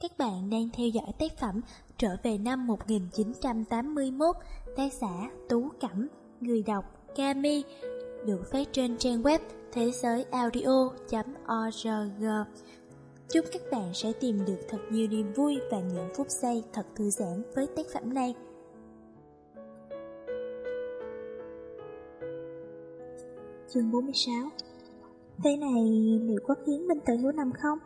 Các bạn đang theo dõi tác phẩm Trở về năm 1981, tác giả Tú Cẩm, người đọc Kami, được phát trên trang web thế giới audio.org. Chúc các bạn sẽ tìm được thật nhiều niềm vui và những phút giây thật thư giãn với tác phẩm này. Chương 46 Thế này liệu có khiến Minh Tử hiểu lầm không?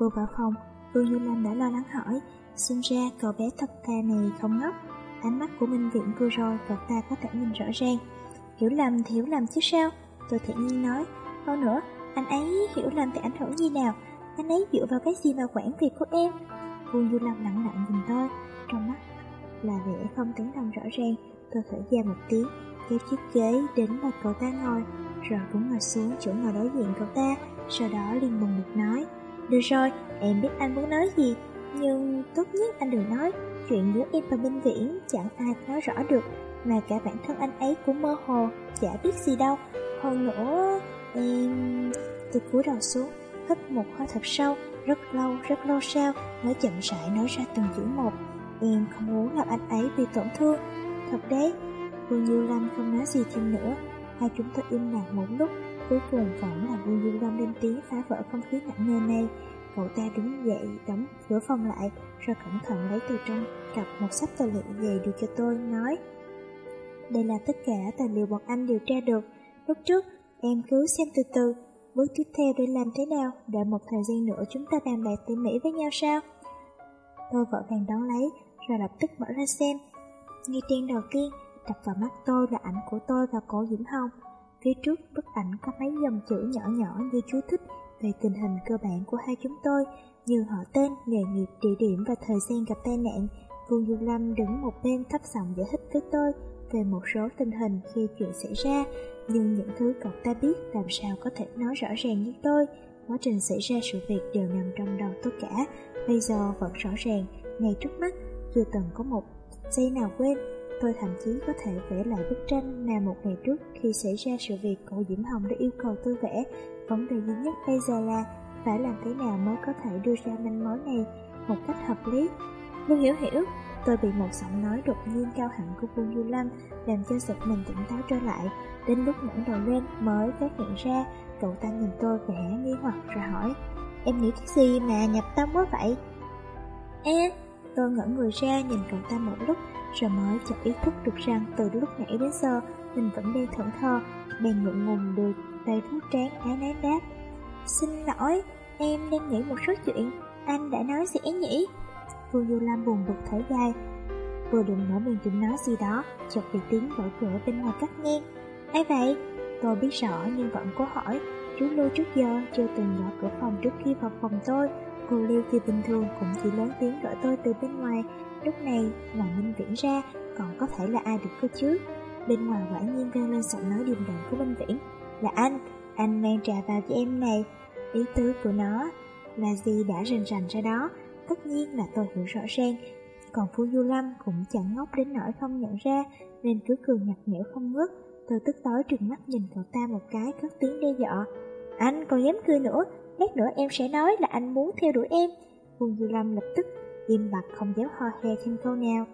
Vừa vào phòng, Vương Du Lâm đã lo lắng hỏi. Xem ra cậu bé thật thà này không ngốc. Ánh mắt của Minh Viện vừa rồi cậu ta có thể nhìn rõ ràng. Hiểu lầm thì hiểu lầm chứ sao? Tôi tự nhiên nói. Hơn nữa, anh ấy hiểu lầm thì ảnh hưởng gì nào? Anh ấy dựa vào cái gì mà quản việc của em? Vương Du Lâm lặng lặng nhìn tôi Trong mắt là vẻ không tán đồng rõ ràng. Tôi thở ra một tiếng Kéo chiếc ghế đến mặt cậu ta ngồi Rồi cũng ngồi xuống chỗ ngồi đối diện cậu ta Sau đó liền bùng được nói Được rồi, em biết anh muốn nói gì Nhưng tốt nhất anh đừng nói. Chuyện giữa em và Minh Viễn chẳng ai nói rõ được Mà cả bản thân anh ấy cũng mơ hồ Chả biết gì đâu. Hơn nữa em... Tôi cúi đầu xuống. Hít một hơi thật sâu Rất lâu, rất lâu sau Mới chậm rãi nói ra từng chữ một. Em không muốn làm anh ấy bị tổn thương. Thật đấy Vương Như Lâm không nói gì thêm nữa. Hai chúng tôi im lặng một lúc Cuối cùng vẫn là Vương Như Lâm lên tiếng phá vỡ không khí nặng nề này. Cậu ta đứng dậy đóng cửa phòng lại Rồi cẩn thận lấy từ trong cặp một sắp tài liệu về đưa cho tôi Nói Đây là tất cả tài liệu bọn anh điều tra được. Lúc trước em cứ xem từ từ. Bước tiếp theo để làm thế nào? Đợi một thời gian nữa chúng ta bàn bạc tỉ mỉ với nhau sao? Tôi vội vàng đón lấy Rồi lập tức mở ra xem. Ngay trang đầu tiên Đập vào mắt tôi là ảnh của tôi và cổ Diễm Hồng. Phía trước bức ảnh có mấy dòng chữ nhỏ nhỏ như chú thích về tình hình cơ bản của hai chúng tôi như họ tên, nghề nghiệp, địa điểm và thời gian gặp tai nạn. Vương Du Lâm đứng một bên thấp giọng giải thích với tôi về một số tình hình khi chuyện xảy ra, nhưng những thứ cậu ta biết làm sao có thể nói rõ ràng như tôi. Quá trình xảy ra sự việc đều nằm trong đầu tôi cả, bây giờ vẫn rõ ràng, ngay trước mắt, chưa từng có một giây nào quên. Tôi thậm chí có thể vẽ lại bức tranh mà một ngày trước khi xảy ra sự việc cậu Diễm Hồng đã yêu cầu tôi vẽ. Vấn đề duy nhất bây giờ là phải làm thế nào mới có thể đưa ra manh mối này một cách hợp lý. Nhưng Hiểu Hiểu, tôi bị một giọng nói đột nhiên cao hẳn của Vương Du Lâm làm cho giật mình tỉnh táo trở lại. Đến lúc ngẩng đầu lên mới phát hiện ra cậu ta nhìn tôi vẻ nghi hoặc rồi hỏi Em nghĩ cái gì mà nhập tâm quá vậy? E, tôi ngẩn người ra nhìn cậu ta một lúc rồi mới chợt ý thức được rằng từ lúc nãy đến giờ mình vẫn đang thẫn thờ, bèn ngượng ngùng được tay thuốc trán ái nái đáp. Xin lỗi, em đang nghĩ một số chuyện, anh đã nói gì ấy nhỉ? Vương Du Lam buồn bực thở dài, vừa định mở miệng định nói gì đó, chợt bị tiếng mở cửa bên ngoài cắt ngang. Ai vậy? Tôi biết rõ nhưng vẫn cố hỏi, chú Lưu trước giờ chưa từng mở cửa phòng trước khi vào phòng tôi, cô Lưu thì bình thường cũng chỉ lớn tiếng gọi tôi từ bên ngoài, Lúc này, ngoài Minh Viễn ra, còn có thể là ai được cơ chứ? Bên ngoài quả nhiên vang lên giọng nói điềm đạm của Minh Viễn. Là anh, anh mang trà vào cho em này. Ý tứ của nó là gì đã rình rành ra đó. Tất nhiên là tôi hiểu rõ ràng. Còn Phu Du Lâm cũng chẳng ngốc đến nỗi không nhận ra, nên cứ cười nhạt nhẽo không ngớt. Tôi tức tối trừng mắt nhìn cậu ta một cái cất tiếng đe dọa. Anh còn dám cười nữa, lát nữa em sẽ nói là anh muốn theo đuổi em. Vương Du Lâm lập tức im bặt không dám ho he thêm câu nào.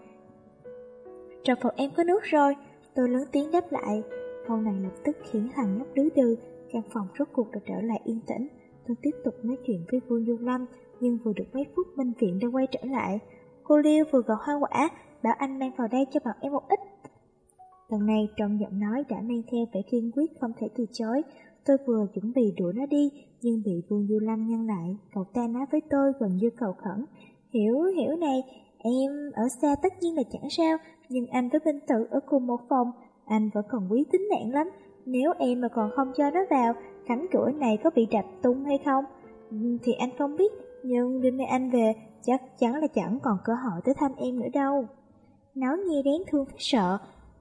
Trong phòng em có nước rồi, tôi lớn tiếng đáp lại. Câu này lập tức khiến thằng nhóc đứa đư căn phòng rốt cuộc đã trở lại yên tĩnh. Tôi tiếp tục nói chuyện với Vương Du Lâm, nhưng vừa được mấy phút Minh Viện đã quay trở lại. Cô Liêu vừa gọt hoa quả, bảo anh mang vào đây cho bọn em một ít. Lần này trong giọng nói đã mang theo vẻ kiên quyết không thể từ chối. Tôi vừa chuẩn bị đuổi nó đi, nhưng bị Vương Du Lâm ngăn lại. Cậu ta nói với tôi gần như cầu khẩn. Hiểu, hiểu này, em ở xa tất nhiên là chẳng sao, nhưng anh với Minh Tử ở cùng một phòng, anh vẫn còn quý tính mạng lắm. Nếu em mà còn không cho nó vào, cánh cửa này có bị đập tung hay không? Ừ, thì anh không biết, nhưng đêm nay anh về, chắc chắn là chẳng còn cơ hội tới thăm em nữa đâu. Nói nghe đáng thương phải sợ,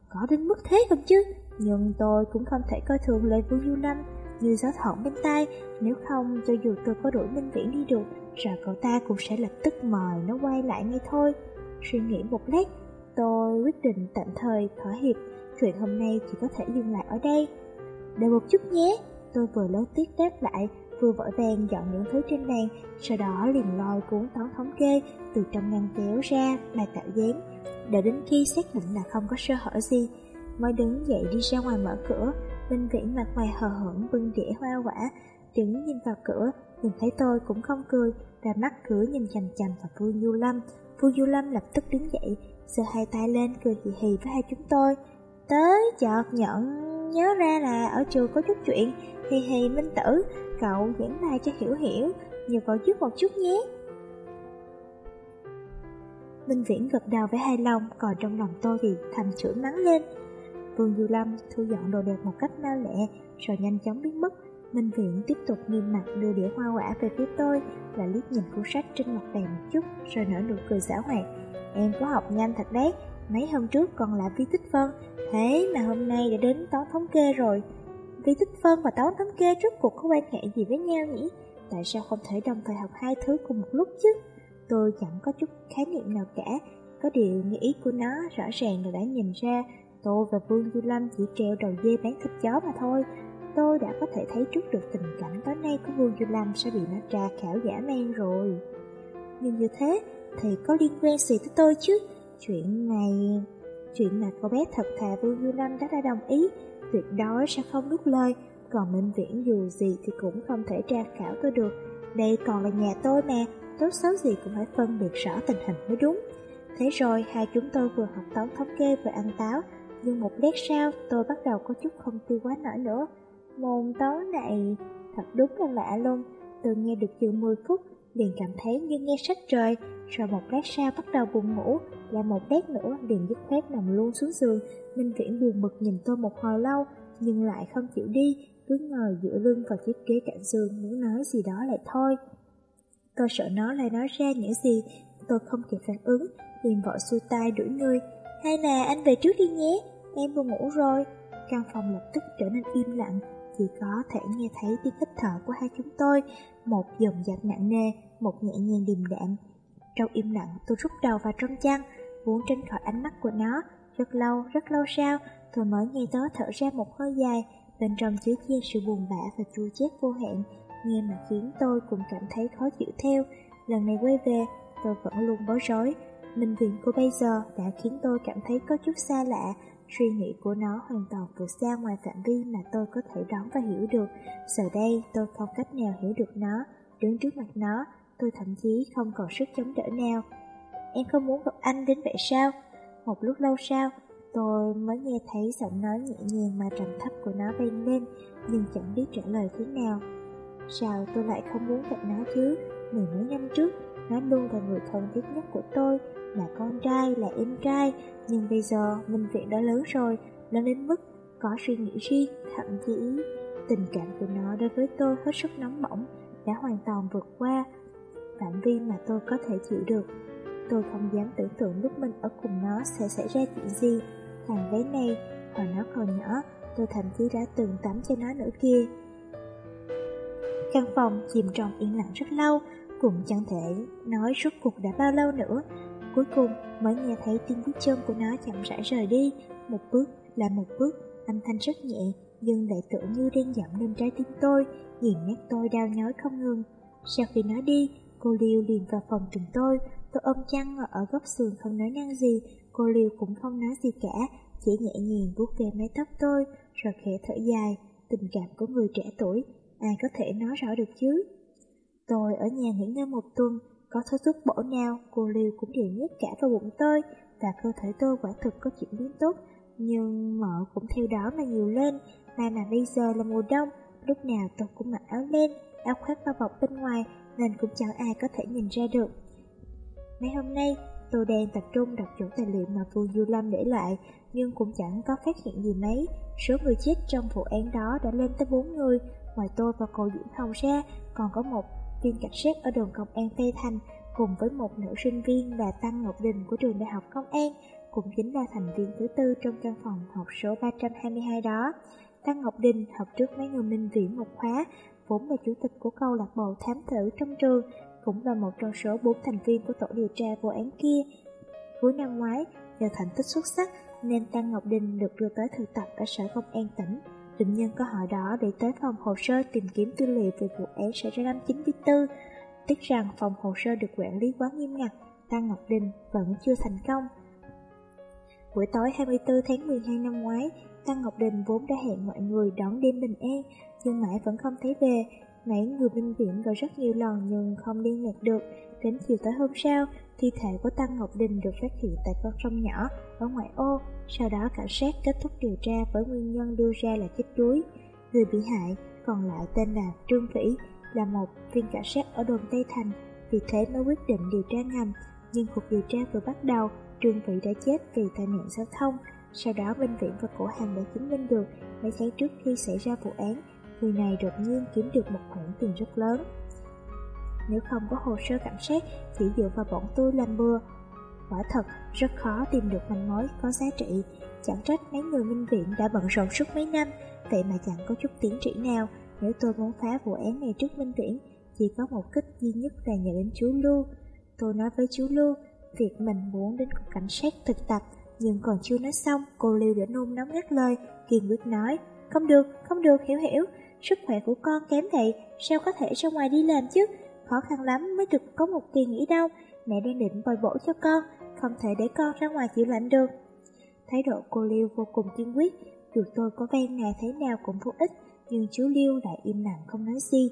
có đến mức thế không chứ? Nhưng tôi cũng không thể coi thường lời Vương Du Lâm. như gió thỏng bên tai, nếu không cho dù tôi có đuổi Minh Viễn đi được, rồi cậu ta cũng sẽ lập tức mời nó quay lại ngay thôi. Suy nghĩ một lát, tôi quyết định tạm thời thỏa hiệp, chuyện hôm nay chỉ có thể dừng lại ở đây. Đợi một chút nhé, tôi vừa lớn tiếc đáp lại, vừa vội vàng dọn những thứ trên bàn, sau đó liền lôi cuốn toán thống kê từ trong ngăn kéo ra mà tạo dáng. Đợi đến khi xác định là không có sơ hở gì, mới đứng dậy đi ra ngoài mở cửa. Minh Viễn mặt mày hờ hững bưng đĩa hoa quả, đứng nhìn vào cửa, nhìn thấy tôi cũng không cười, và mắt cửa nhìn chằm chằm vào Vương Du Lâm. Vương Du Lâm lập tức đứng dậy, giơ hai tay lên cười hì hì với hai chúng tôi. Tới chợt nhận nhớ ra là ở trường có chút chuyện, hì hì Minh Tử, cậu giảng bài cho hiểu hiểu, nhờ cậu giúp một chút nhé. Minh Viễn gật đầu với hai lòng, còn trong lòng tôi thì thầm chửi mắng lên. Vương Du Lâm thu dọn đồ đẹp một cách mau lẹ, rồi nhanh chóng biến mất. Minh Viễn tiếp tục nghiêm mặt đưa đĩa hoa quả về phía tôi, và liếc nhìn cuốn sách trên mặt bàn một chút, rồi nở nụ cười giả hoạt. Em có học nhanh thật đấy, mấy hôm trước còn là vi tích phân, thế mà hôm nay đã đến toán thống kê rồi. Vi tích phân và toán thống kê rốt cuộc có quan hệ gì với nhau nhỉ? Tại sao không thể đồng thời học hai thứ cùng một lúc chứ? Tôi chẳng có chút khái niệm nào cả, có điều nghĩ ý của nó rõ ràng là đã nhìn ra Tôi và Vương Du Lâm chỉ treo đầu dê bán thịt chó mà thôi. Tôi đã có thể thấy trước được tình cảnh tối nay của Vương Du Lâm sẽ bị nó tra khảo giả men rồi. Nhưng như thế thì có liên quan gì tới tôi chứ? Chuyện này... Chuyện mà cô bé thật thà Vương Du Lâm đã đã đồng ý, tuyệt đối sẽ không nuốt lời. Còn Minh Viễn dù gì thì cũng không thể tra khảo tôi được. Đây còn là nhà tôi mà, tốt xấu gì cũng phải phân biệt rõ tình hình mới đúng. Thế rồi hai chúng tôi vừa học toán thống kê vừa ăn táo, nhưng một lát sau tôi bắt đầu có chút không tiêu quá nổi nữa Môn toán này thật đúng là lạ luôn Tôi nghe được chừng 10 phút liền cảm thấy như nghe sách trời rồi một lát sau bắt đầu buồn ngủ Lại một lát nữa liền dứt khoát nằm luôn xuống giường Minh Viễn buồn bực nhìn tôi một hồi lâu Nhưng lại không chịu đi Cứ ngồi dựa lưng vào chiếc ghế cạnh giường Muốn nói gì đó lại thôi Tôi sợ nó lại nói ra những gì Tôi không kịp phản ứng liền vội xuôi tay đuổi người hay là anh về trước đi nhé, em buồn ngủ rồi. Căn phòng lập tức trở nên im lặng, chỉ có thể nghe thấy tiếng hít thở của hai chúng tôi, một dòng dạc nặng nề, một nhẹ nhàng điềm đạm. Trong im lặng, tôi rút đầu vào trong chăn, muốn tránh khỏi ánh mắt của nó. Rất lâu, rất lâu sau, tôi mới nghe tớ thở ra một hơi dài, bên trong chứa chan sự buồn bã và chua chát vô hạn, nghe mà khiến tôi cũng cảm thấy khó chịu theo. Lần này quay về, tôi vẫn luôn bối rối, Minh viện của bây giờ đã khiến tôi cảm thấy có chút xa lạ, suy nghĩ của nó hoàn toàn vượt xa ngoài phạm vi mà tôi có thể đoán và hiểu được. Giờ đây tôi không cách nào hiểu được nó, đứng trước mặt nó, tôi thậm chí không còn sức chống đỡ nào. Em không muốn gặp anh đến vậy sao? Một lúc lâu sau, tôi mới nghe thấy giọng nói nhẹ nhàng mà trầm thấp của nó vang lên, nhưng chẳng biết trả lời thế nào. Sao tôi lại không muốn gặp nó chứ? Mười mấy năm trước, nó luôn là người thân thiết nhất của tôi, là con trai, là em trai, nhưng bây giờ Minh Viện đã lớn rồi, lớn đến mức có suy nghĩ riêng, thậm chí tình cảm của nó đối với tôi hết sức nóng bỏng, đã hoàn toàn vượt qua phạm vi mà tôi có thể chịu được. Tôi không dám tưởng tượng lúc mình ở cùng nó sẽ xảy ra chuyện gì. Thằng bé này, hồi nó còn nhỏ, tôi thậm chí đã từng tắm cho nó nữa kia. Căn phòng chìm trong yên lặng rất lâu, cũng chẳng thể nói suốt cuộc đã bao lâu nữa. Cuối cùng mới nghe thấy tiếng bước chân của nó chậm rãi rời đi, một bước là một bước, âm thanh rất nhẹ, nhưng lại tưởng như đang dậm lên trái tim tôi, nghiền nát tôi đau nhói không ngừng. Sau khi nó đi, cô Liêu liền vào phòng chúng tôi, tôi ôm chăn ở góc giường không nói năng gì, cô Liêu cũng không nói gì cả, chỉ nhẹ nhàng vuốt ve mái tóc tôi, rồi khẽ thở dài, tình cảm của người trẻ tuổi, ai có thể nói rõ được chứ. Tôi ở nhà nghỉ ngơi một tuần, có thói thuốc bổ nào, cô Liêu cũng đều nhét cả vào bụng tôi, và cơ thể tôi quả thực có chuyển biến tốt, nhưng mỡ cũng theo đó mà nhiều lên, mà mà bây giờ là mùa đông, lúc nào tôi cũng mặc áo len, áo khoác bao bọc bên ngoài, nên cũng chẳng ai có thể nhìn ra được. Mấy hôm nay, tôi đang tập trung đọc chủ tài liệu mà Vương Du Lâm để lại, nhưng cũng chẳng có phát hiện gì mấy. Số người chết trong vụ án đó đã lên tới 4 người, ngoài tôi và cô Diễm Hồng ra, còn có một viên cảnh sát ở đồn công an Tây Thành cùng với một nữ sinh viên là Tăng Ngọc Đình của trường đại học công an, cũng chính là thành viên thứ tư trong căn phòng học số 322 đó. Tăng Ngọc Đình học trước mấy người minh viễn một khóa, vốn là chủ tịch của câu lạc bộ thám tử trong trường, cũng là một trong số bốn thành viên của tổ điều tra vụ án kia. Cuối năm ngoái, nhờ thành tích xuất sắc nên Tăng Ngọc Đình được đưa tới thực tập ở sở công an tỉnh. Định nhân có hỏi đó để tới phòng hồ sơ tìm kiếm tư liệu về vụ án xảy ra năm 94. Tiếc rằng phòng hồ sơ được quản lý quá nghiêm ngặt, Tăng Ngọc Đình vẫn chưa thành công. Buổi tối 24 tháng 12 năm ngoái, Tăng Ngọc Đình vốn đã hẹn mọi người đón đêm bình an, nhưng mãi vẫn không thấy về. Mấy người bệnh viện gọi rất nhiều lần nhưng không liên lạc được. Đến chiều tới hôm sau, thi thể của Tăng Ngọc Đình được phát hiện tại con sông nhỏ ở ngoại ô. Sau đó cảnh sát kết thúc điều tra với nguyên nhân đưa ra là chết đuối. Người bị hại còn lại tên là Trương Vĩ, là một viên cảnh sát ở đồn Tây Thành, vì thế mới quyết định điều tra ngầm. Nhưng cuộc điều tra vừa bắt đầu, Trương Vĩ đã chết vì tai nạn giao thông. Sau đó bệnh viện và cổ hàng đã chứng minh được mấy tháng trước khi xảy ra vụ án, người này đột nhiên kiếm được một khoản tiền rất lớn. Nếu không có hồ sơ cảnh sát, chỉ dựa vào bọn tôi làm bừa, quả thật rất khó tìm được manh mối có giá trị. Chẳng trách mấy người minh viện đã bận rộn suốt mấy năm, vậy mà chẳng có chút tiến triển nào. Nếu tôi muốn phá vụ án này trước minh viện, chỉ có một cách duy nhất là nhờ đến chú Lưu. Tôi nói với chú Lưu, việc mình muốn đến cục cảnh sát thực tập, nhưng còn chưa nói xong, cô Lưu đã nôn nóng ngắt lời, kiên quyết nói, không được, không được, hiểu hiểu, sức khỏe của con kém vậy, sao có thể ra ngoài đi làm chứ, khó khăn lắm mới được có một kỳ nghỉ đâu, mẹ đang định bồi bổ cho con, không thể để con ra ngoài chịu lạnh được. Thái độ cô Liêu vô cùng kiên quyết, dù tôi có ven ngài thế nào cũng vô ích, nhưng chú Liêu lại im lặng không nói gì.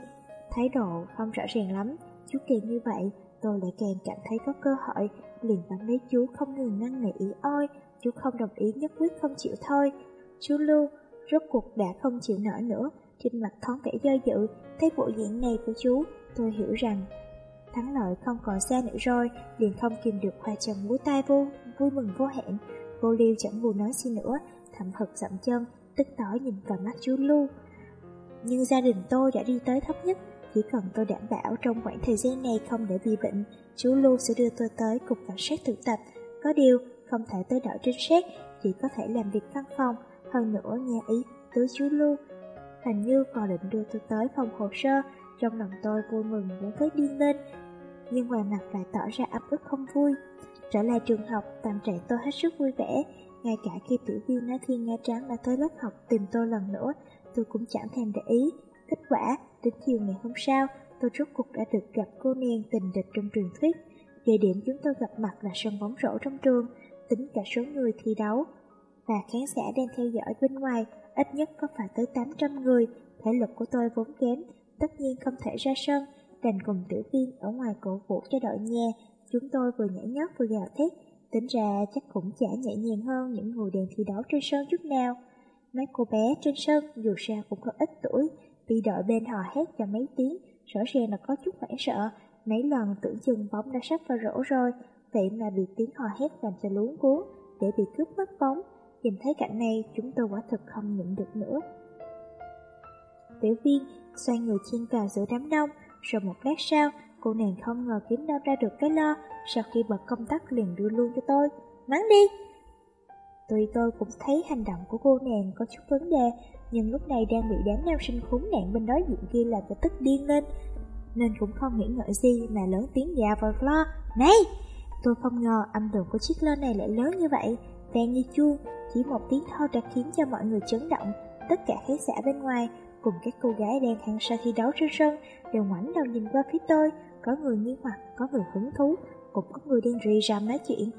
Thái độ không rõ ràng lắm, chú kỳ như vậy, tôi lại càng cảm thấy có cơ hội, liền bám lấy chú không ngừng năn nỉ ý ôi, chú không đồng ý nhất quyết không chịu thôi. Chú Lưu rốt cuộc đã không chịu nổi nữa, trên mặt thoáng vẻ do dự, thấy bộ diễn này của chú, tôi hiểu rằng thắng lợi không còn xa nữa rồi, liền không kìm được khoa chân múa tay vô, vui mừng vô hạn. Cô Liêu chẳng buồn nói gì nữa, thầm thật dậm chân, tức tối nhìn vào mắt chú Lưu. Nhưng gia đình tôi đã đi tới thấp nhất, chỉ cần tôi đảm bảo trong khoảng thời gian này không để bị bệnh, chú Lưu sẽ đưa tôi tới cục cảnh sát thực tập. Có điều, không thể tới đảo trinh sát, chỉ có thể làm việc văn phòng. Hơn nữa, nghe ý tứ chú Lưu, hình như còn định đưa tôi tới phòng hồ sơ. Trong lòng tôi vui mừng muốn phát điên lên, nhưng ngoài mặt lại tỏ ra áp ức không vui. Trở lại trường học, tâm trạng tôi hết sức vui vẻ. Ngay cả khi tiểu viên nói thiên nga trắng đã tới lớp học tìm tôi lần nữa, tôi cũng chẳng thèm để ý. Kết quả, đến chiều ngày hôm sau, tôi rốt cuộc đã được gặp cô nàng tình địch trong truyền thuyết. Địa điểm chúng tôi gặp mặt là sân bóng rổ trong trường, tính cả số người thi đấu. Và khán giả đang theo dõi bên ngoài, ít nhất có phải tới 800 người, thể lực của tôi vốn kém, tất nhiên không thể ra sân, đành cùng tiểu viên ở ngoài cổ vũ cho đội nhà. Chúng tôi vừa nhảy nhót vừa gào thét, tính ra chắc cũng chả nhẹ nhàng hơn những người đèn thi đấu trên sân chút nào. Mấy cô bé trên sân dù sao cũng có ít tuổi, bị đội bên hò hét cho mấy tiếng, rõ ràng là có chút hoảng sợ. Mấy lần tưởng chừng bóng đã sắp vào rổ rồi, vậy mà bị tiếng hò hét làm cho luống cuốn, để bị cướp mất bóng. Nhìn thấy cảnh này, chúng tôi quả thực không nhịn được nữa. Tiểu viên xoay người chen vào giữa đám đông, rồi một lát sau, cô nàng không ngờ kiếm đâu ra được cái lo, sau khi bật công tắc liền đưa luôn cho tôi. Mắng đi! Tuy tôi cũng thấy hành động của cô nàng có chút vấn đề, nhưng lúc này đang bị đám nam sinh khốn nạn bên đối diện kia làm cho tức điên lên, nên cũng không nghĩ ngợi gì mà lớn tiếng gào vào lo. Này! Tôi không ngờ âm lượng của chiếc lo này lại lớn như vậy, vang như chuông, chỉ một tiếng thôi đã khiến cho mọi người chấn động. Tất cả khán giả bên ngoài cùng các cô gái đang hăng say thi đấu trên sân đều ngoảnh đầu nhìn qua phía tôi, có người nghi hoặc, có người hứng thú, cũng có người đang rì rầm nói chuyện.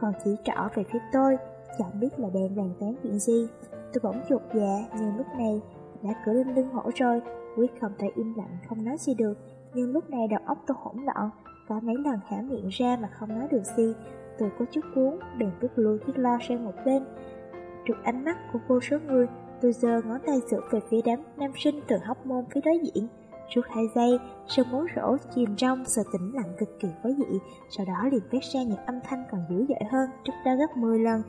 Còn chỉ trỏ về phía tôi, chẳng biết là đang bàn tán chuyện gì. Tôi bỗng chột dạ, nhưng lúc này đã cửa lên lưng hổ rồi, quyết không thể im lặng không nói gì được. Nhưng lúc này đầu óc tôi hỗn loạn, có mấy lần hả miệng ra mà không nói được gì. Tôi có chút cuốn, bèn vứt lui chiếc lo sang một bên. Trước ánh mắt của vô số người, tôi giơ ngón tay sửa về phía đám nam sinh từ hóc môn phía đối diện. Suốt hai giây, sân bóng rổ chìm trong sự tĩnh lặng cực kỳ quái dị, sau đó liền phát ra những âm thanh còn dữ dội hơn, trước đó gấp 10 lần.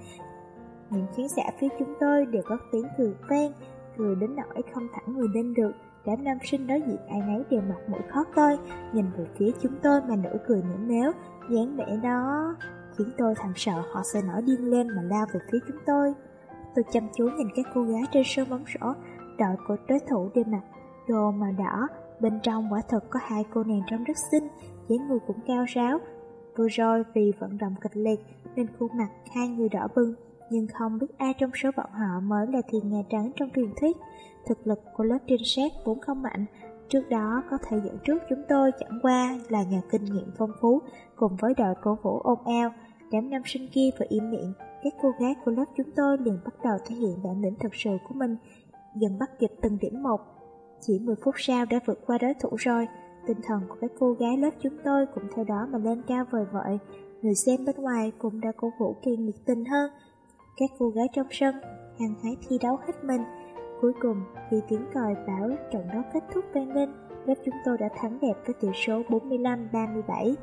Những chiến giả phía chúng tôi đều có tiếng cười vang, cười đến nỗi không thẳng người lên được. Đám nam sinh đối diện ai nấy đều mặt mũi khó coi, nhìn về phía chúng tôi mà nửa cười nửa méo, dáng vẻ đó khiến tôi thầm sợ họ sẽ nổi điên lên mà lao về phía chúng tôi. Tôi chăm chú nhìn các cô gái trên sân bóng rổ, đội của đối thủ đều mặc đồ màu đỏ, bên trong quả thật có hai cô nàng trông rất xinh, dáng người cũng cao ráo. Vừa rồi vì vận động kịch liệt nên khuôn mặt hai người đỏ bừng, nhưng không biết ai trong số bọn họ mới là thiên nga trắng trong truyền thuyết. Thực lực của lớp trinh sát vốn không mạnh, trước đó có thể dẫn trước chúng tôi chẳng qua là nhà kinh nghiệm phong phú cùng với đội cổ vũ ôm eo. Đám nam sinh kia vừa im miệng, các cô gái của lớp chúng tôi liền bắt đầu thể hiện bản lĩnh thật sự của mình, dần bắt kịp từng điểm một. Chỉ 10 phút sau đã vượt qua đối thủ rồi, tinh thần của các cô gái lớp chúng tôi cũng theo đó mà lên cao vời vợi. Người xem bên ngoài cũng đã cổ vũ càng nhiệt tình hơn. Các cô gái trong sân, hàng hái thi đấu hết mình. Cuối cùng, khi tiếng còi báo trận đấu kết thúc vang lên, lớp chúng tôi đã thắng đẹp với tỷ số 45-37.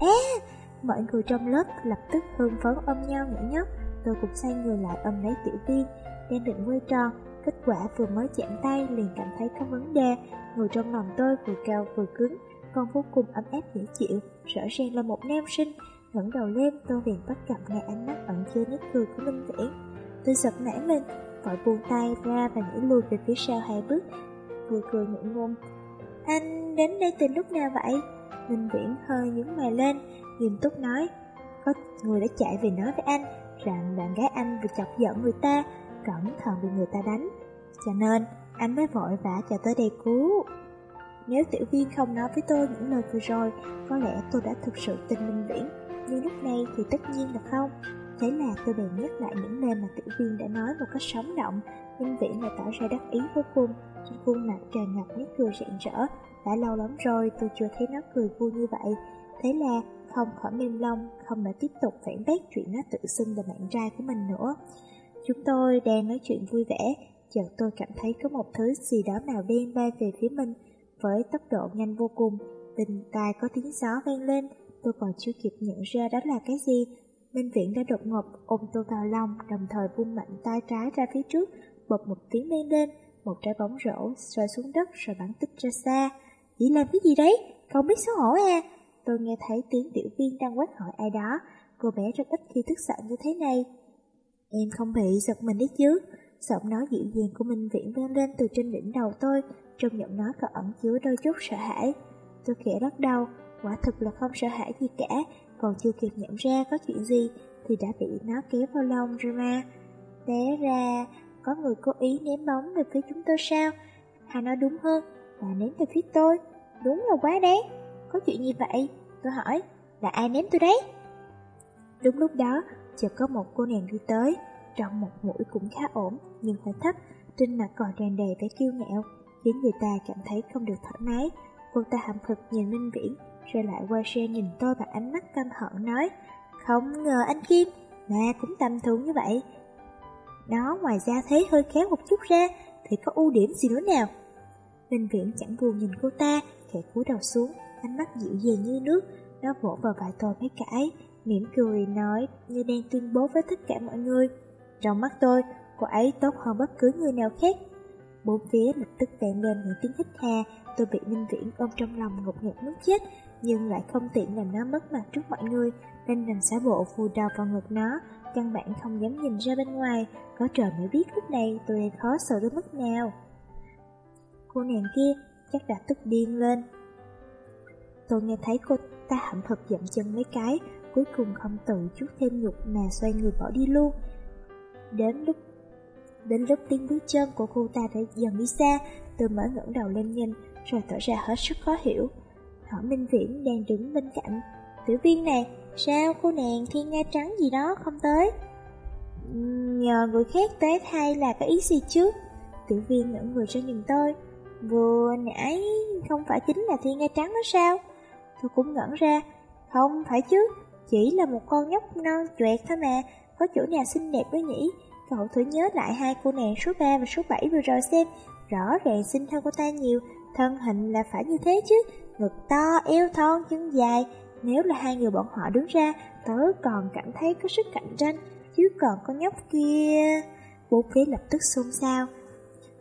À, mọi người trong lớp lập tức hưng phấn ôm nhau nhảy nhóc. Tôi cũng xoay người lại ôm lấy tiểu viên, đang định quay tròn. Kết quả vừa mới chạm tay liền cảm thấy có vấn đề. Người trong lòng tôi vừa cao vừa cứng, còn vô cùng ấm áp dễ chịu. Rõ ràng là một nam sinh. ngẩng đầu lên, tôi liền bắt gặp ngay ánh mắt ẩn chứa nét cười của Minh Viễn. Tôi giật nảy mình, vội buông tay ra và nhảy lùi về phía sau hai bước, vừa cười ngượng ngùng. Anh đến đây từ lúc nào vậy? Minh Viễn hơi nhướng mày lên, nghiêm túc nói. Có người đã chạy về nói với anh rằng bạn gái anh bị chọc giận người ta, cẩn thận bị người ta đánh. Cho nên, anh mới vội vã cho tới đây cứu. Nếu tiểu viên không nói với tôi những lời vừa rồi, có lẽ tôi đã thực sự tin Minh Viễn, nhưng lúc này thì tất nhiên là không. Thế là tôi bèn nhắc lại những lời mà tiểu viên đã nói một cách sống động, Minh Viễn lại tỏ ra đắc ý vô cùng, trên khuôn mặt tràn ngập nét cười rạng rỡ. Đã lâu lắm rồi tôi chưa thấy nó cười vui như vậy. Thế là không khỏi mềm lòng, không đã tiếp tục phản bác chuyện nó tự xưng là bạn trai của mình nữa. Chúng tôi đang nói chuyện vui vẻ, chợt tôi cảm thấy có một thứ gì đó màu đen bay về phía mình, với tốc độ nhanh vô cùng. Bên tai có tiếng gió vang lên, tôi còn chưa kịp nhận ra đó là cái gì. Minh Viễn đã đột ngột ôm tôi vào lòng, đồng thời vung mạnh tay trái ra phía trước, bật một tiếng lên lên, một trái bóng rổ rơi xuống đất rồi bắn tích ra xa. Dĩ làm cái gì đấy? Không biết xấu hổ à? Tôi nghe thấy tiếng tiểu viên đang quát hỏi ai đó, cô bé rất ít khi tức giận như thế này. Em không bị giật mình đấy chứ? Giọng nói dịu dàng của Minh Viễn vang lên từ trên đỉnh đầu tôi, trong giọng nói có ẩn chứa đôi chút sợ hãi. Tôi khẽ lắc đầu, quả thực là không sợ hãi gì cả, còn chưa kịp nhận ra có chuyện gì thì đã bị nó kéo vào lòng rồi mà. Té ra, có người cố ý ném bóng về phía chúng tôi sao? Hay nói đúng hơn là ném về phía tôi? Đúng là quá đấy. Có chuyện gì vậy? Tôi hỏi, là ai ném tôi đấy? Đúng lúc đó, chợt có một cô nàng đi tới, trong một mũi cũng khá ổn, nhưng phải thấp, trên mặt còn tràn đầy vẻ kiêu ngạo, khiến người ta cảm thấy không được thoải mái. Cô ta hậm hực nhìn Minh Viễn, rồi lại qua xe nhìn tôi bằng ánh mắt căm hận nói, không ngờ anh Kim, mà cũng tầm thường như vậy. Nó ngoài ra thế hơi khéo một chút ra, thì có ưu điểm gì nữa nào? Minh Viễn chẳng buồn nhìn cô ta, khẽ cúi đầu xuống, ánh mắt dịu dàng như nước, nó vỗ vào vai tôi mấy cãi mỉm cười nói như đang tuyên bố với tất cả mọi người. Trong mắt tôi, cô ấy tốt hơn bất cứ người nào khác. Bốn phía lập tức vang lên những tiếng hít hà, tôi bị Minh Viễn ôm trong lòng ngột ngạt muốn chết, nhưng lại không tiện làm nó mất mặt trước mọi người, nên đành xả bộ vùi đầu vào ngực nó, căn bản không dám nhìn ra bên ngoài, có trời mới biết lúc này tôi khó xử đến mức nào. Cô nàng kia chắc đã tức điên lên. Tôi nghe thấy cô ta hậm thật dậm chân mấy cái, cuối cùng không tự chút thêm nhục mà xoay người bỏ đi luôn. Đến lúc Đến lúc tiếng bước chân của cô ta đã dần đi xa, tôi mới ngẩng đầu lên nhìn, rồi tỏ ra hết sức khó hiểu. Thỏ Minh Viễn đang đứng bên cạnh. Tiểu viên này, sao cô nàng thiên nga trắng gì đó không tới? Nhờ người khác tới thay là có ý gì chứ? Tiểu viên ngỡ người ra nhìn tôi. Vừa nãy không phải chính là thiên nga trắng đó sao? Tôi cũng ngẩn ra. Không phải chứ, chỉ là một con nhóc non chuẹt thôi mà, có chỗ nào xinh đẹp với nhỉ? Cậu thử nhớ lại hai cô nàng số 3 và số 7 vừa rồi xem, rõ ràng xinh hơn cô ta nhiều, thân hình là phải như thế chứ, ngực to, eo thon, chân dài. Nếu là hai người bọn họ đứng ra, tớ còn cảm thấy có sức cạnh tranh, chứ còn con nhóc kia... Bốn phía lập tức xôn xao.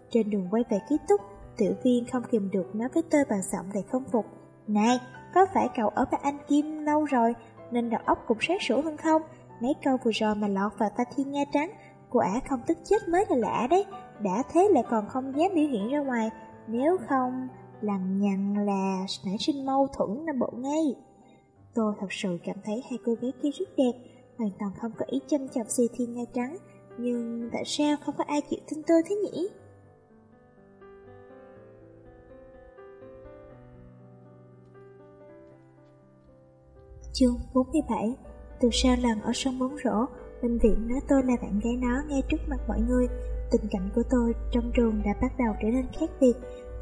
Trên đường quay về ký túc, tiểu viên không kìm được nói với tôi bằng giọng đầy không phục. Này, có phải cậu ở với anh Kim lâu rồi, nên đầu óc cũng sáng sủa hơn không? Mấy câu vừa rồi mà lọt vào ta thiên nga trắng, Quả không tức chết mới là lạ đấy, đã thế lại còn không dám biểu hiện ra ngoài, nếu không làm nhằn là nảy sinh mâu thuẫn nam bộ ngay. Tôi thật sự cảm thấy hai cô gái kia rất đẹp, hoàn toàn không có ý châm chọc gì thiên nga trắng, nhưng tại sao không có ai chịu tin tôi thế nhỉ? Chương 47 Từ sau lần ở sân bóng rổ, bệnh Viện nói tôi là bạn gái nó ngay trước mặt mọi người. Tình cảnh của tôi trong trường đã bắt đầu trở nên khác biệt.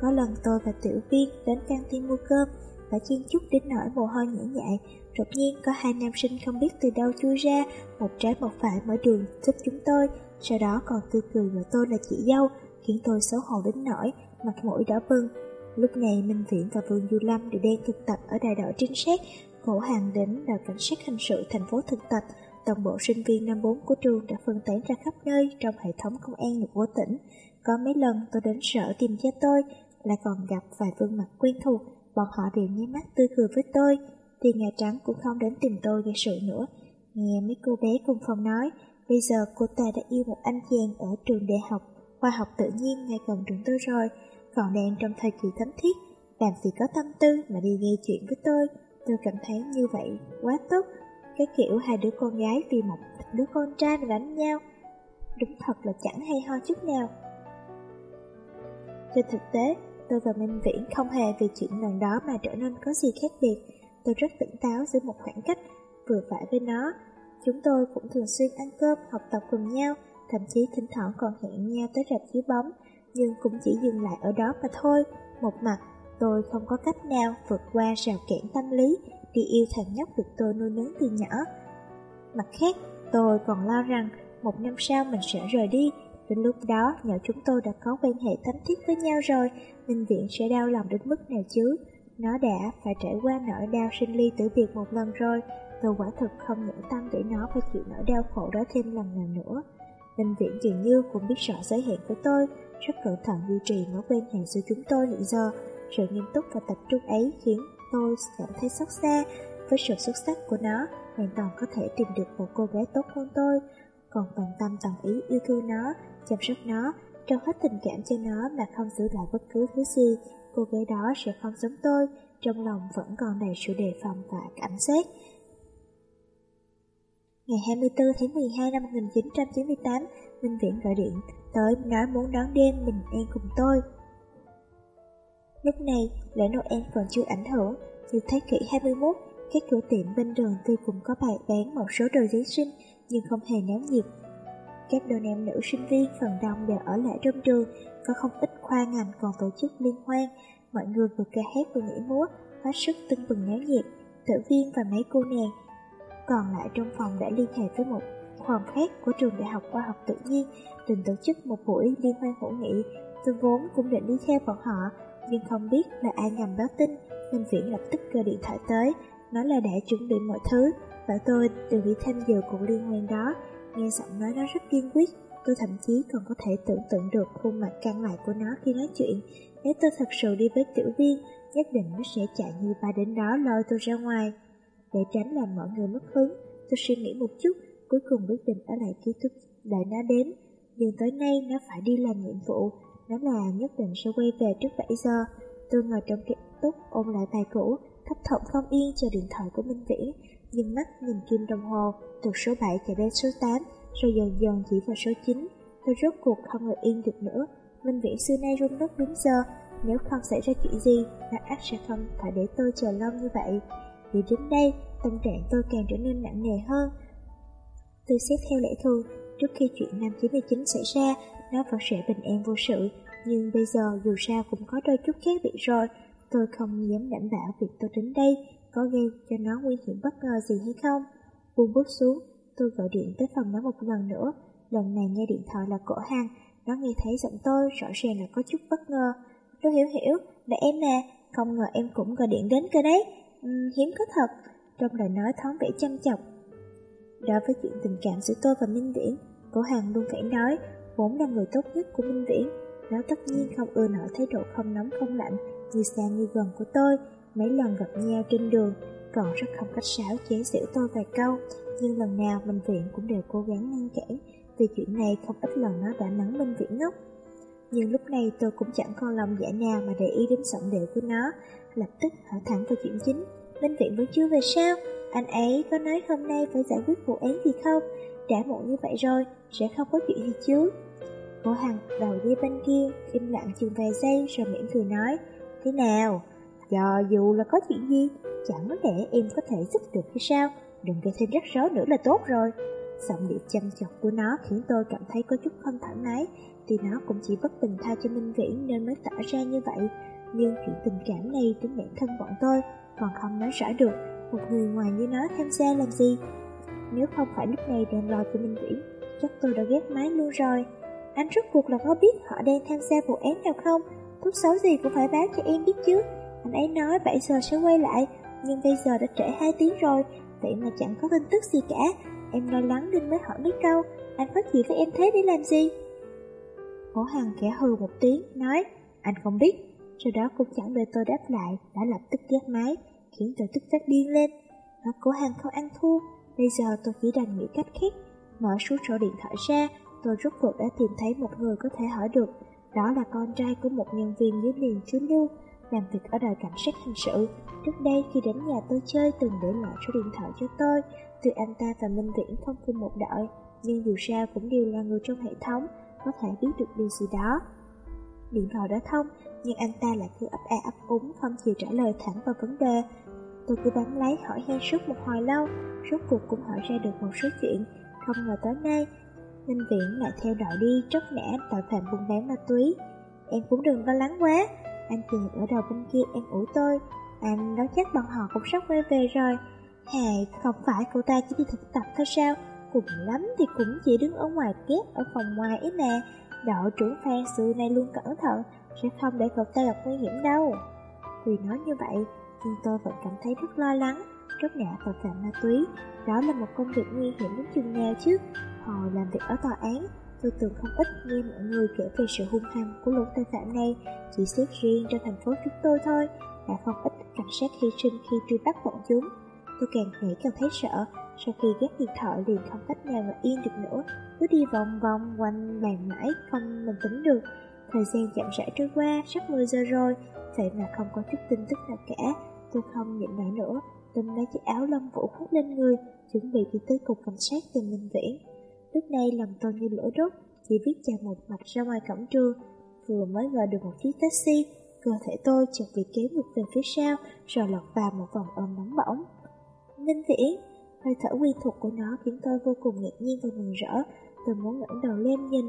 Có lần tôi và tiểu viên đến căng tin mua cơm, và chen chút đến nỗi mồ hôi nhễ nhại. Đột nhiên có hai nam sinh không biết từ đâu chui ra, một trái một phải mở đường giúp chúng tôi. Sau đó còn tươi cười gọi tôi là chị dâu, khiến tôi xấu hổ đến nỗi mặt mũi đỏ bừng. Lúc này Minh Viễn và Vương Du Lâm đều đang thực tập ở đại đội trinh sát, cổ hàng đến đội cảnh sát hình sự thành phố thực tập. Toàn bộ sinh viên năm 4 của trường đã phân tán ra khắp nơi trong hệ thống công an của tỉnh. Có mấy lần tôi đến sở tìm cha tôi, lại còn gặp vài gương mặt quen thuộc, bọn họ đều nháy mắt tươi cười với tôi. Thì Nhà Trắng cũng không đến tìm tôi gây sự nữa. Nghe mấy cô bé cùng phòng nói, bây giờ cô ta đã yêu một anh chàng ở trường đại học, khoa học tự nhiên ngay gần trường tôi rồi, còn đang trong thời kỳ thấm thiết, làm gì có tâm tư mà đi gây chuyện với tôi. Tôi cảm thấy như vậy quá tốt, cái kiểu hai đứa con gái vì một đứa con trai mà đánh nhau, đúng thật là chẳng hay ho chút nào. Trên thực tế, tôi và Minh Viễn không hề vì chuyện lần đó mà trở nên có gì khác biệt. Tôi rất tỉnh táo giữ một khoảng cách vừa phải với nó. Chúng tôi cũng thường xuyên ăn cơm, học tập cùng nhau, thậm chí thỉnh thoảng còn hẹn nhau tới rạp chiếu bóng, nhưng cũng chỉ dừng lại ở đó mà thôi. Một mặt, tôi không có cách nào vượt qua rào cản tâm lý đi yêu thằng nhóc được tôi nuôi nấng từ nhỏ. Mặt khác, tôi còn lo rằng một năm sau mình sẽ rời đi, Đến lúc đó, nhờ chúng tôi đã có quan hệ thánh thiết với nhau rồi, Minh Viện sẽ đau lòng đến mức nào chứ? Nó đã phải trải qua nỗi đau sinh ly tử biệt một lần rồi, tôi quả thực không nhẫn tâm để nó phải chịu nỗi đau khổ đó thêm lần nào nữa. Minh Viện dường như cũng biết rõ giới hạn của tôi, rất cẩn thận duy trì mối quan hệ giữa chúng tôi hiện giờ. Sự nghiêm túc và tập trung ấy khiến tôi cảm thấy xót xa. Với sự xuất sắc của nó, hoàn toàn có thể tìm được một cô gái tốt hơn tôi, còn toàn tâm toàn ý yêu thương nó, chăm sóc nó, trao hết tình cảm cho nó mà không giữ lại bất cứ thứ gì, cô gái đó sẽ không giống tôi, trong lòng vẫn còn đầy sự đề phòng và cảnh giác. Ngày 24 tháng 12 năm 1998, Minh Viễn gọi điện tới nói muốn đón đêm mình an cùng tôi. Lúc này, lễ Noel còn chưa ảnh hưởng, từ thế kỷ 21, các cửa tiệm bên đường tuy cũng có bày bán một số đồ Giáng sinh nhưng không hề náo nhiệt các đôi nam nữ sinh viên phần đông đều ở lại trong trường, có không ít khoa ngành còn tổ chức liên hoan. Mọi người vừa ca hát vừa nhảy múa, hết sức tưng bừng náo nhiệt. Thử viên và mấy cô nàng còn lại trong phòng đã liên hệ với một phòng khác của trường đại học khoa học tự nhiên, định tổ chức một buổi liên hoan hữu nghị. Tôi vốn cũng định đi theo bọn họ, nhưng không biết là ai ngầm báo tin, nên viện lập tức gọi điện thoại tới, nói là đã chuẩn bị mọi thứ, và tôi đều đi tham dự cuộc liên hoan đó. Nghe giọng nói nó rất kiên quyết, tôi thậm chí còn có thể tưởng tượng được khuôn mặt căng lại của nó khi nói chuyện. Nếu tôi thật sự đi với tiểu viên, nhất định nó sẽ chạy như ba đến đó lôi tôi ra ngoài. Để tránh làm mọi người mất hứng, tôi suy nghĩ một chút, cuối cùng quyết định ở lại ký túc đợi nó đến. Nhưng tới nay nó phải đi làm nhiệm vụ, nó là nhất định sẽ quay về trước 7 giờ. Tôi ngồi trong ký túc ôm lại bài cũ, thấp thỏm không yên chờ điện thoại của Minh Vĩ nhưng mắt nhìn kim đồng hồ, từ số 7 chạy đến số 8, rồi dần dần chỉ vào số 9. Tôi rốt cuộc không ngồi yên được nữa. Minh Viễn xưa nay run đất đúng giờ, nếu không xảy ra chuyện gì, là ác sẽ không phải để tôi chờ lâu như vậy. Vì đến đây, tâm trạng tôi càng trở nên nặng nề hơn. Tôi xét theo lẽ thường, trước khi chuyện năm 99 xảy ra, nó vẫn sẽ bình an vô sự, nhưng bây giờ dù sao cũng có đôi chút khác biệt rồi. Tôi không dám đảm bảo việc tôi đến đây có gây cho nó nguy hiểm bất ngờ gì hay không. Buông bước xuống, tôi gọi điện tới phòng nó một lần nữa, lần này nghe điện thoại là cổ hàng, nó nghe thấy giọng tôi rõ ràng là có chút bất ngờ. Tôi hiểu hiểu, là em nè, không ngờ em cũng gọi điện đến cơ đấy, uhm, hiếm có thật, trong lời nói thoáng vẻ chăm chọc. Đối với chuyện tình cảm giữa tôi và Minh Viễn, cổ hàng luôn phải nói, vốn là người tốt nhất của Minh Viễn, nó tất nhiên không ưa nổi thái độ không nóng không lạnh, như xa như gần của tôi, Mấy lần gặp nhau trên đường, còn rất không cách sáo chế giễu tôi vài câu, nhưng lần nào Minh Viện cũng đều cố gắng ngăn cản. Vì chuyện này không ít lần nó đã mắng Minh Viễn ngốc. Nhưng lúc này tôi cũng chẳng còn lòng dạ nào mà để ý đến giọng điệu của nó Lập tức hỏi thẳng vào chuyện chính. Minh Viễn vẫn chưa về sao? Anh ấy có nói hôm nay phải giải quyết vụ án gì không? Đã muộn như vậy rồi Sẽ không có chuyện gì chứ? Cô Hằng đầu dây bên kia Im lặng chừng vài giây rồi mỉm cười nói Thế nào? Do dù là có chuyện gì, Chẳng lẽ em có thể giúp được hay sao? Đừng gây thêm rắc rối nữa là tốt rồi. Giọng điệu chăm chọc của nó khiến tôi cảm thấy có chút không thoải mái. Thì nó cũng chỉ bất bình tha cho Minh Viễn nên mới tỏ ra như vậy. Nhưng chuyện tình cảm này đến bản thân bọn tôi Còn không nói rõ được. Một người ngoài như nó tham gia làm gì? Nếu không phải lúc này đang lo cho Minh Viễn, Chắc tôi đã ghét máy luôn rồi. Anh rốt cuộc là có biết họ đang tham gia vụ án nào không? Tốt xấu gì cũng phải báo cho em biết chứ. Anh ấy nói 7 giờ sẽ quay lại, Nhưng bây giờ đã trễ 2 tiếng rồi, Vậy mà chẳng có tin tức gì cả. Em lo lắng nên mới hỏi mấy câu, Anh có chuyện với em thế để làm gì? Cổ Hằng kẻ hừ một tiếng, Nói, anh không biết. Sau đó cũng chẳng đợi tôi đáp lại, Đã lập tức gác máy, Khiến tôi tức phát điên lên. Mà cổ Hằng không ăn thua, Bây giờ tôi chỉ đành nghĩ cách khác. Mở số sổ điện thoại ra, Tôi rốt cuộc đã tìm thấy một người có thể hỏi được. Đó là con trai của một nhân viên dưới liền chú Lưu. Làm việc ở đội cảnh sát hình sự Trước đây khi đến nhà tôi chơi từng để lại số điện thoại cho tôi Tuy anh ta và Minh Viễn không cùng một đội, nhưng dù sao cũng đều là người trong hệ thống, có thể biết được điều gì đó. Điện thoại đã thông, nhưng anh ta lại cứ ấp a ấp úng không chịu trả lời thẳng vào vấn đề. Tôi cứ bám lấy hỏi han suốt một hồi lâu, rốt cuộc cũng hỏi ra được một số chuyện. Không ngờ tối nay, Minh Viễn lại theo đội đi tróc nã tội phạm buôn bán ma túy. Em cũng đừng lo lắng quá, anh Kiệt ở đầu bên kia em ủi tôi. Anh nói chắc bọn họ cũng sắp quay về rồi. Hà, không phải cậu ta chỉ đi thực tập thôi sao? Cùng lắm thì cũng chỉ đứng ở ngoài kép ở phòng ngoài ấy mà. Đội trưởng Phan sự này luôn cẩn thận, sẽ không để cậu ta gặp nguy hiểm đâu. Tuy nói như vậy, nhưng tôi vẫn cảm thấy rất lo lắng. Rất ngạ tội phạm ma túy, đó là một công việc nguy hiểm đến chừng nào chứ. Hồi làm việc ở tòa án, tôi từng không ít nghe mọi người kể về sự hung hăng của lũ tội phạm này, chỉ xét riêng cho thành phố chúng tôi thôi, đã không ít cảnh sát hy sinh khi truy bắt bọn chúng. Tôi càng nghĩ càng thấy sợ Sau khi gác điện thoại liền không cách nào mà yên được nữa. Cứ đi vòng vòng quanh bàn mãi Không mình tính được. Thời gian chậm rãi trôi qua Sắp 10 giờ rồi Vậy mà không có chút tin tức nào cả. Tôi không nhịn nổi nữa Tôi lấy chiếc áo lông vũ khoác lên người Chuẩn bị đi tới cục cảnh sát tìm Minh Viễn. Lúc này lòng tôi như lửa đốt, Chỉ biết chào một mạch ra ngoài cổng trường, Vừa mới gọi được một chiếc taxi, Cơ thể tôi chợt bị kéo ngược về phía sau, Rồi lọt vào một vòng ôm nóng bỏng. Ninh Viễn Hơi thở quy thuộc của nó khiến tôi vô cùng ngạc nhiên và mừng rỡ. Tôi muốn ngẩng đầu lên nhìn,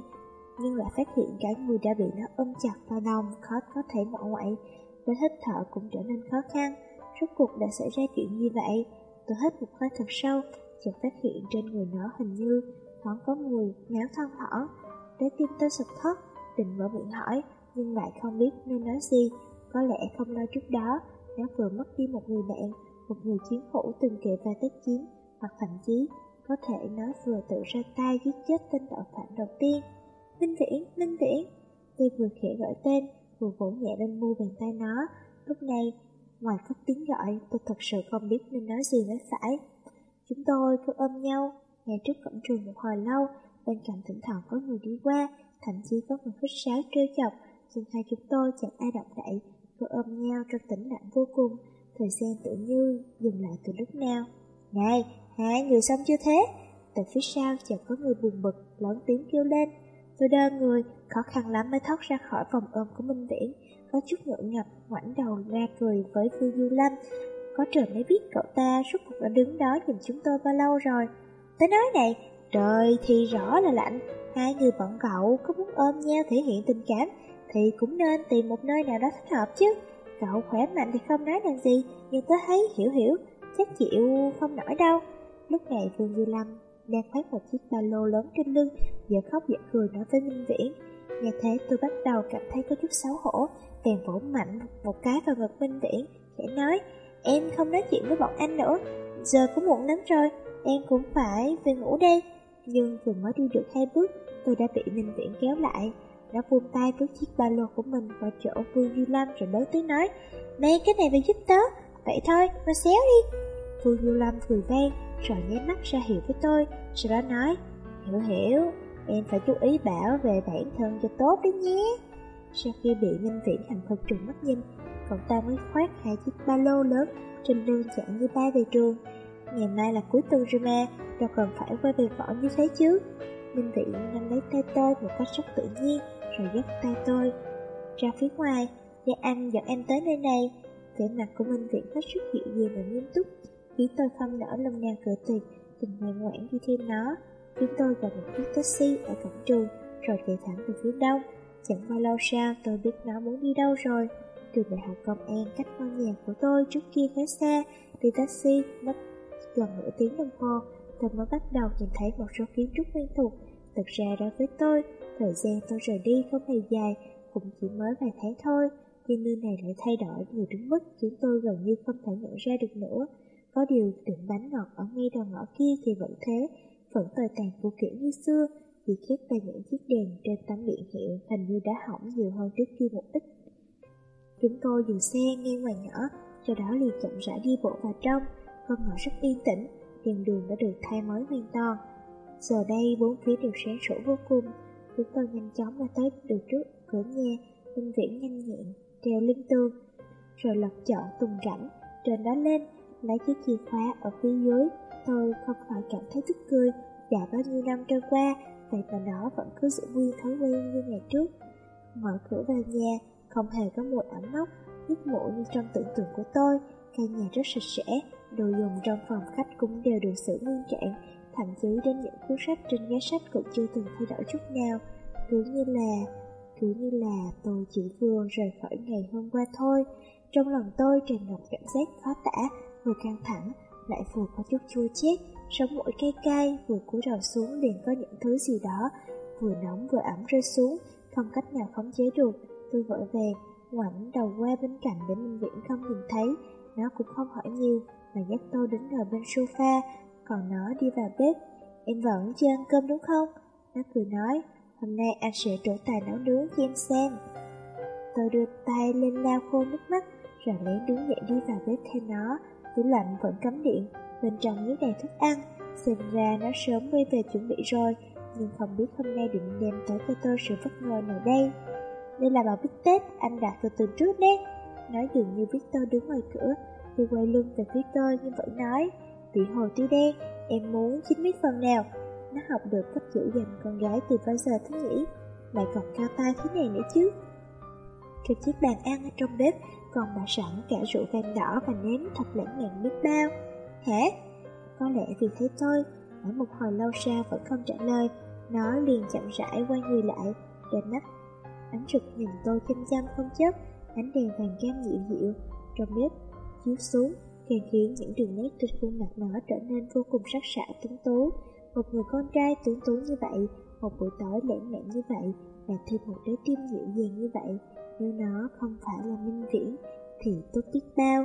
Nhưng lại phát hiện cả người đã bị nó ôm chặt vào lòng, Khó có thể ngọ ngoại. Đến hít thở cũng trở nên khó khăn, Rốt cuộc đã xảy ra chuyện như vậy. Tôi hít một hơi thật sâu, Chợt phát hiện trên người nó hình như Thoáng có mùi máu thân thở Trái tim tôi sụp thất Định mở miệng hỏi Nhưng lại không biết nên nói gì Có lẽ không lâu trước đó Nó vừa mất đi một người bạn một người chiến hữu từng kể vai tác chiến, hoặc thậm chí có thể nó vừa tự ra tay giết chết tên tội phạm đầu tiên. Minh Viễn, Minh Viễn, tôi vừa khẽ gọi tên, vừa vỗ nhẹ lên mu bàn tay nó. Lúc này, ngoài phát tiếng gọi, tôi thật sự không biết nên nói gì mới phải. Chúng tôi cứ ôm nhau, ngay trước cổng trường một hồi lâu, bên cạnh thỉnh thoảng có người đi qua, thậm chí có người khích sáo trêu chọc, nhưng hai chúng tôi chẳng ai động đậy, cứ ôm nhau trong tĩnh lặng vô cùng. Thời gian tự như dừng lại từ lúc nào? Này, hai người xong chưa thế? Từ phía sau chợt có người buồn bực, lớn tiếng kêu lên. Tôi đơ người, khó khăn lắm mới thoát ra khỏi vòng ôm của Minh Viễn. Có chút ngượng ngập, ngoảnh đầu ra cười với Phương Du Lâm. Có trời mới biết cậu ta suốt cuộc đã đứng đó nhìn chúng tôi bao lâu rồi tớ nói này, trời thì rõ là lạnh Hai người bọn cậu có muốn ôm nhau thể hiện tình cảm Thì cũng nên tìm một nơi nào đó thích hợp chứ Cậu khỏe mạnh thì không nói làm gì, nhưng tớ thấy hiểu hiểu, chắc chịu không nổi đâu. Lúc này Vương Duy Lâm đang khoác một chiếc ba lô lớn trên lưng, giờ khóc giờ cười nói với Minh Viễn. Nghe thế tôi bắt đầu cảm thấy có chút xấu hổ, bèn vỗ mạnh một cái vào ngực Minh Viễn, khẽ nói, em không nói chuyện với bọn anh nữa, giờ cũng muộn lắm rồi, em cũng phải về ngủ đây. Nhưng vừa mới đi được hai bước, tôi đã bị Minh Viễn kéo lại. Nó vung tay với chiếc ba lô của mình vào chỗ Vương Du Lâm rồi lớn tiếng nói Mang cái này về giúp tớ Vậy thôi, nó xéo đi Vương Du Lâm cười vang rồi nháy mắt ra hiệu với tôi Sau đó nói Hiểu hiểu, em phải chú ý bảo vệ bản thân cho tốt đấy nhé. Sau khi bị Minh Viễn hành thật trừng mắt nhìn, cậu ta mới khoác hai chiếc ba lô lớn trên lưng chạy như ba về trường. Ngày mai là cuối tuần rồi mà, đâu cần phải quay về võ như thế chứ. Minh Viễn nắm lấy tay tôi một cách rất tự nhiên, rồi dắt tay tôi ra phía ngoài. để anh dẫn em tới nơi này. Vẻ mặt của Minh Viễn hết sức dịu dàng và nghiêm túc, khiến tôi không nở lòng nào cửa tuyệt, tình ngoan ngoãn đi theo nó. Chúng tôi gặp một chiếc taxi ở cổng trường, rồi chạy thẳng về phía đông. Chẳng bao lâu sau, tôi biết nó muốn đi đâu rồi. Trường đại học công an cách ngôi nhà của tôi trước kia khá xa, đi taxi mất gần nửa tiếng đồng hồ. Tôi mới bắt đầu nhìn thấy một số kiến trúc quen thuộc. Thực ra đối với tôi, thời gian tôi rời đi không hề dài, cũng chỉ mới vài tháng thôi. Nhưng nơi này lại thay đổi nhiều đến mức khiến tôi gần như không thể nhận ra được nữa. Có điều tiệm bánh ngọt ở ngay đầu ngõ kia thì vẫn thế, vẫn tồi tàn cũ kỹ như xưa, chỉ khác là những chiếc đèn trên tấm biển hiệu hình như đã hỏng nhiều hơn trước kia một ít. Chúng tôi dừng xe ngay ngoài ngõ, sau đó liền chậm rãi đi bộ vào trong, con ngõ rất yên tĩnh, đèn đường đã được thay mới hoàn toàn. Giờ đây bốn phía đều sáng sủa vô cùng, chúng tôi nhanh chóng đã tới được trước cửa nhà, Minh Viễn nhanh nhẹn, treo lên tường, rồi lật chọn tùng rảnh trên đó lên, lấy chiếc chìa khóa ở phía dưới, tôi không khỏi cảm thấy tức cười, đã bao nhiêu năm trôi qua, vậy mà nó vẫn cứ giữ nguyên thói quen như ngày trước. Mở cửa vào nhà, không hề có một ẩm mốc, nhức mũi như trong tưởng tượng của tôi, căn nhà rất sạch sẽ, đồ dùng trong phòng khách cũng đều được xử nguyên trạng, thậm chí đến những cuốn sách trên giá sách cũng chưa từng thay đổi chút nào, cứ như là, cứ như là tôi chỉ vừa rời khỏi ngày hôm qua thôi. Trong lòng tôi tràn ngập cảm giác khó tả, vừa căng thẳng, lại vừa có chút chua chát, sống mũi cay cay, vừa cúi đầu xuống liền có những thứ gì đó, vừa nóng vừa ẩm rơi xuống, không cách nào khống chế được. Tôi vội vàng, ngoảnh đầu qua bên cạnh để Minh Viễn không nhìn thấy, nó cũng không hỏi nhiều, mà dắt tôi đến ngồi bên sofa, còn nó đi vào bếp. Em vẫn chưa ăn cơm đúng không? Nó cười nói, hôm nay anh sẽ trổ tài nấu nướng cho em xem. Tôi đưa tay lên lau khô nước mắt, rồi lén đứng dậy đi vào bếp theo nó, tủ lạnh vẫn cắm điện, bên trong những đầy thức ăn, xem ra nó sớm quay về chuẩn bị rồi, nhưng không biết hôm nay định đem tới cho tôi sự bất ngờ nào đây. Đây là bảo bít tết anh đặt từ tuần trước đấy. Nó dường như biết tôi đứng ngoài cửa, thì quay lưng về phía tôi nhưng vẫn nói, vị hồ tuy đen, em muốn chín biết phần nào. Nó học được cách giữ dành con gái từ bao giờ thế nhỉ, lại còn cao tay thế này nữa chứ. Trên chiếc bàn ăn ở trong bếp còn bà sẵn cả rượu vang đỏ và nếm thật lãng ngàn biết bao. Hả? Có lẽ vì thế tôi ở một hồi lâu sau vẫn không trả lời, nó liền chậm rãi quay người lại, để mắt. Ánh rực nhìn tôi chăm chăm không chớp, ánh đèn vàng cam dịu dịu, trong bếp chiếu xuống, càng khiến những đường nét trên khuôn mặt nó trở nên vô cùng sắc sảo tuấn tú. Một người con trai tuấn tú như vậy, một buổi tối lãng mạn như vậy, và thêm một trái tim dịu dàng như vậy, nếu nó không phải là minh viễn, thì tốt biết bao.